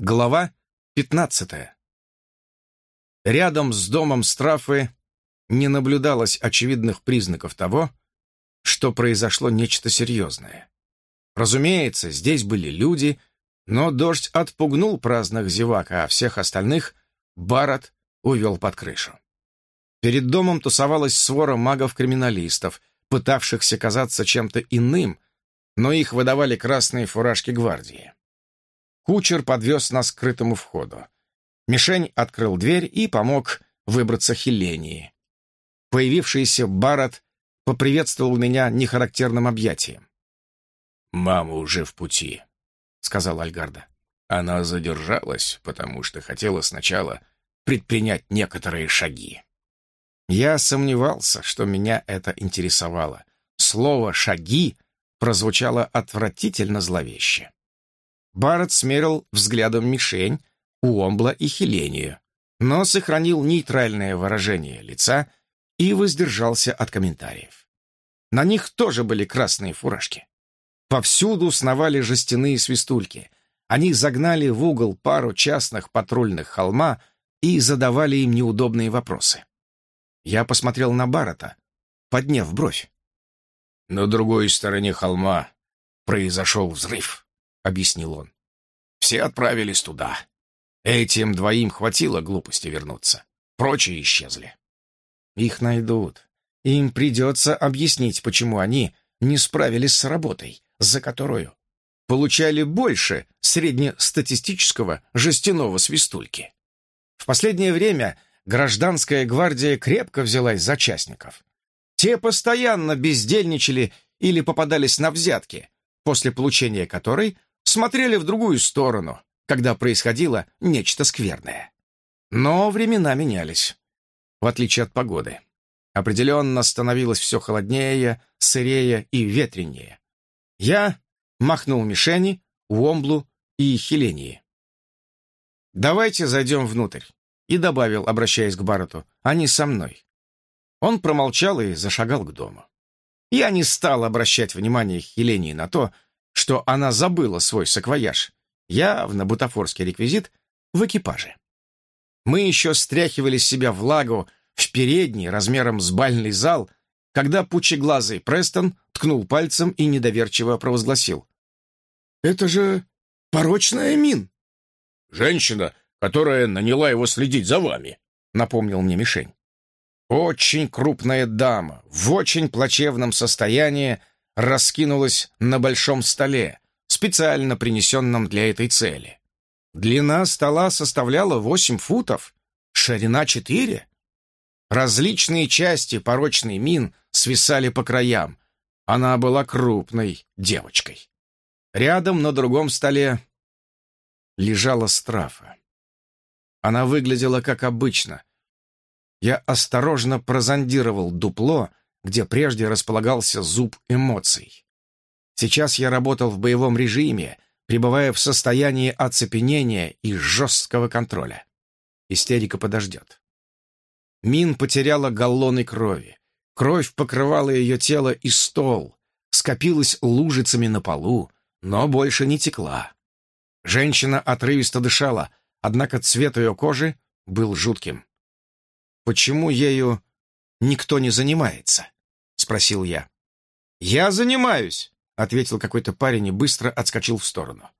Глава 15. Рядом с домом Страфы не наблюдалось очевидных признаков того, что произошло нечто серьезное. Разумеется, здесь были люди, но дождь отпугнул праздных зевак, а всех остальных Барретт увел под крышу. Перед домом тусовалась свора магов-криминалистов, пытавшихся казаться чем-то иным, но их выдавали красные фуражки гвардии. Кучер подвез нас к скрытому входу. Мишень открыл дверь и помог выбраться Хелении. Появившийся Барретт поприветствовал меня нехарактерным объятием. «Мама уже в пути», — сказал Альгарда. «Она задержалась, потому что хотела сначала предпринять некоторые шаги». Я сомневался, что меня это интересовало. Слово «шаги» прозвучало отвратительно зловеще. Барретт смерил взглядом мишень, Уомбла и Хелению, но сохранил нейтральное выражение лица и воздержался от комментариев. На них тоже были красные фуражки. Повсюду сновали жестяные свистульки. Они загнали в угол пару частных патрульных холма и задавали им неудобные вопросы. Я посмотрел на Баррета, подняв бровь. «На другой стороне холма произошел взрыв», — объяснил он. «Все отправились туда. Этим двоим хватило глупости вернуться. Прочие исчезли». «Их найдут. Им придется объяснить, почему они не справились с работой, за которую получали больше среднестатистического жестяного свистульки. В последнее время гражданская гвардия крепко взялась за частников. Те постоянно бездельничали или попадались на взятки, после получения которой смотрели в другую сторону, когда происходило нечто скверное. Но времена менялись, в отличие от погоды. Определенно становилось все холоднее, сырее и ветренее. Я махнул мишени, Уомблу и Хелении. «Давайте зайдем внутрь», и добавил, обращаясь к Баррету, «они со мной». Он промолчал и зашагал к дому. Я не стал обращать внимание Хелении на то, что она забыла свой саквояж, явно бутафорский реквизит, в экипаже. Мы еще стряхивали с себя влагу в передний размером с бальный зал, когда пучеглазый Престон ткнул пальцем и недоверчиво провозгласил. «Это же порочная мин!» «Женщина, которая наняла его следить за вами», — напомнил мне мишень. Очень крупная дама, в очень плачевном состоянии, раскинулась на большом столе, специально принесенном для этой цели. Длина стола составляла 8 футов, ширина 4. Различные части порочной мин свисали по краям. Она была крупной девочкой. Рядом на другом столе лежала страфа. Она выглядела как обычно. Я осторожно прозондировал дупло, где прежде располагался зуб эмоций. Сейчас я работал в боевом режиме, пребывая в состоянии оцепенения и жесткого контроля. Истерика подождет. Мин потеряла галлоны крови. Кровь покрывала ее тело и стол, скопилась лужицами на полу, но больше не текла. Женщина отрывисто дышала, однако цвет ее кожи был жутким. «Почему ею никто не занимается?» — спросил я. «Я занимаюсь», — ответил какой-то парень и быстро отскочил в сторону.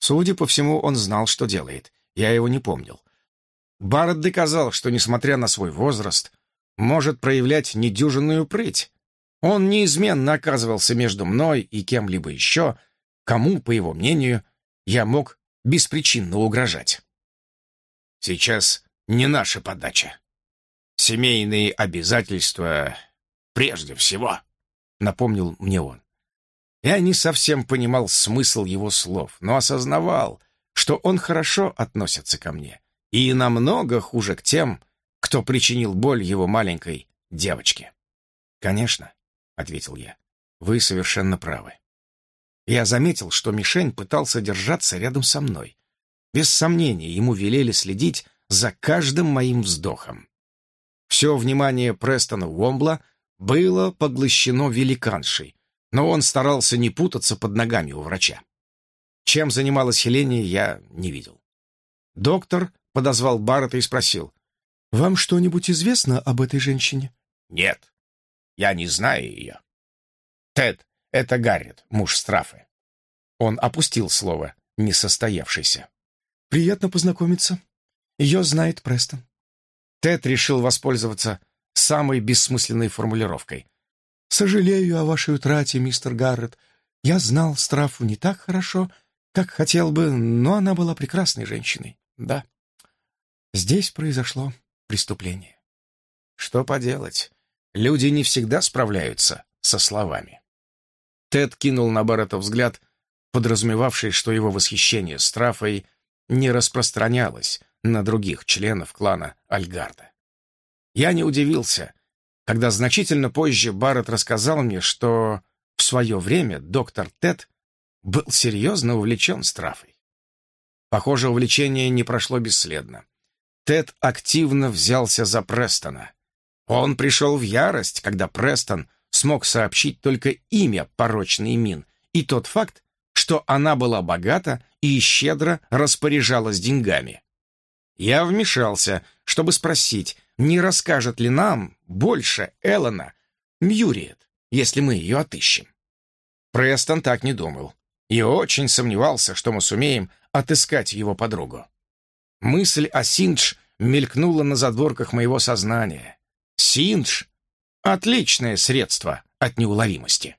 Судя по всему, он знал, что делает. Я его не помнил. Барретт доказал, что, несмотря на свой возраст, может проявлять недюжинную прыть. Он неизменно оказывался между мной и кем-либо еще, кому, по его мнению, я мог беспричинно угрожать. Сейчас не наша подача. Семейные обязательства прежде всего, напомнил мне он. Я не совсем понимал смысл его слов, но осознавал, что он хорошо относится ко мне и намного хуже к тем, кто причинил боль его маленькой девочке. «Конечно», — ответил я, — «вы совершенно правы». Я заметил, что мишень пытался держаться рядом со мной, без сомнения, ему велели следить за каждым моим вздохом. Все внимание Престона Уомбла было поглощено великаншей, но он старался не путаться под ногами у врача. Чем занималась Хеления, я не видел. Доктор подозвал Баррета и спросил. «Вам что-нибудь известно об этой женщине?» «Нет, я не знаю ее». «Тед, это Гаррет, муж Страфы». Он опустил слово «несостоявшийся». «Приятно познакомиться. Ее знает Престон». Тед решил воспользоваться самой бессмысленной формулировкой. «Сожалею о вашей утрате, мистер Гаррет. Я знал Страфу не так хорошо, как хотел бы, но она была прекрасной женщиной. Да, здесь произошло преступление. Что поделать? Люди не всегда справляются со словами. Тед кинул на Баррета взгляд, подразумевавший, что его восхищение Страфой не распространялось на других членов клана Альгарда. Я не удивился, когда значительно позже Барретт рассказал мне, что в свое время доктор Тед был серьезно увлечен Страфой. Похоже, увлечение не прошло бесследно. Тед активно взялся за Престона. Он пришел в ярость, когда Престон смог сообщить только имя порочной Мин и тот факт, что она была богата и щедро распоряжалась деньгами. Я вмешался, чтобы спросить, не расскажет ли нам больше Эллона Мьюриет, если мы ее отыщем. Престон так не думал и очень сомневался, что мы сумеем отыскать его подругу. Мысль о Синдж мелькнула на задворках моего сознания. Синдж — отличное средство от неуловимости.